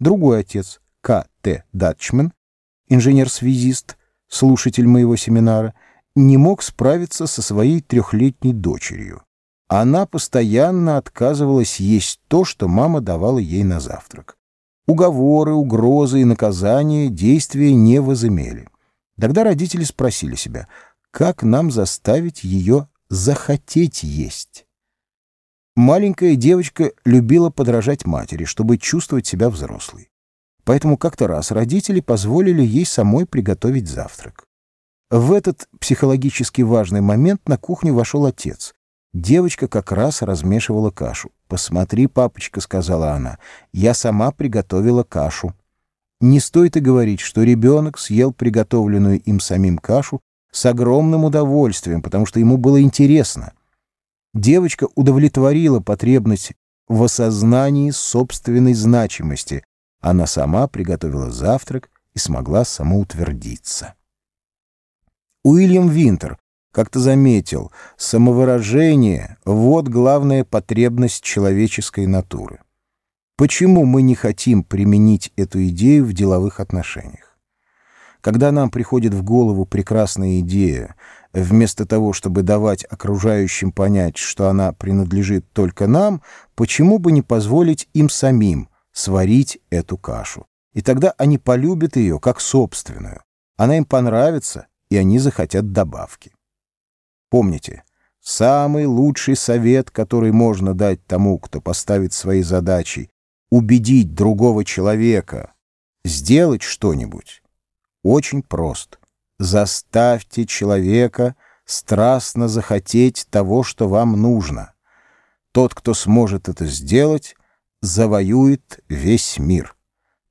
Другой отец, К. Т. Датчман, инженер-связист, слушатель моего семинара, не мог справиться со своей трехлетней дочерью. Она постоянно отказывалась есть то, что мама давала ей на завтрак. Уговоры, угрозы и наказания действия не возымели. Тогда родители спросили себя, как нам заставить ее захотеть есть? Маленькая девочка любила подражать матери, чтобы чувствовать себя взрослой. Поэтому как-то раз родители позволили ей самой приготовить завтрак. В этот психологически важный момент на кухню вошел отец. Девочка как раз размешивала кашу. «Посмотри, папочка», — сказала она, — «я сама приготовила кашу». Не стоит и говорить, что ребенок съел приготовленную им самим кашу с огромным удовольствием, потому что ему было интересно. Девочка удовлетворила потребность в осознании собственной значимости. Она сама приготовила завтрак и смогла самоутвердиться. Уильям Винтер как-то заметил, самовыражение — вот главная потребность человеческой натуры. Почему мы не хотим применить эту идею в деловых отношениях? Когда нам приходит в голову прекрасная идея, вместо того, чтобы давать окружающим понять, что она принадлежит только нам, почему бы не позволить им самим сварить эту кашу? И тогда они полюбят ее как собственную. Она им понравится, и они захотят добавки. Помните, самый лучший совет, который можно дать тому, кто поставит свои задачи, убедить другого человека сделать что-нибудь, очень прост. Заставьте человека страстно захотеть того, что вам нужно. Тот, кто сможет это сделать, завоюет весь мир.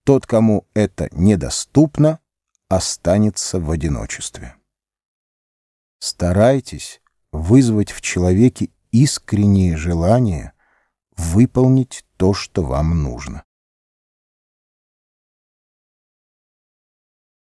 Тот, кому это недоступно, останется в одиночестве. Старайтесь вызвать в человеке искреннее желание выполнить то, что вам нужно.